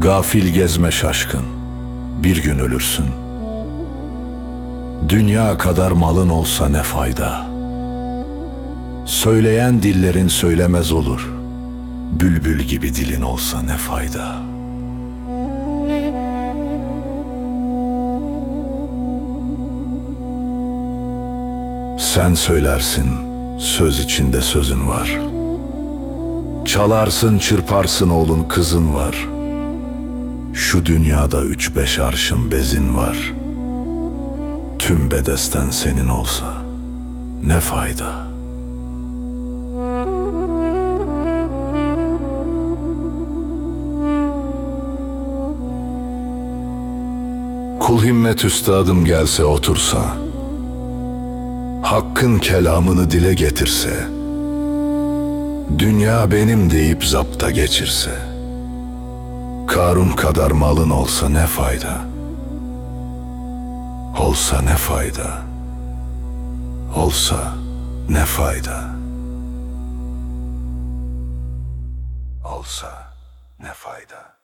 Gafil gezme şaşkın, bir gün ölürsün. Dünya kadar malın olsa ne fayda? Söyleyen dillerin söylemez olur. Bülbül gibi dilin olsa ne fayda? Sen söylersin, söz içinde sözün var. Çalarsın, çırparsın oğlun kızın var. Şu dünyada üç beş arşın bezin var. Tüm bedesten senin olsa ne fayda? Kul himmet üstadım gelse otursa, Hakkın kelamını dile getirse, Dünya benim deyip zapta geçirse, Karun kadar malın olsa ne fayda? Olsa ne fayda? Olsa ne fayda? Olsa ne fayda?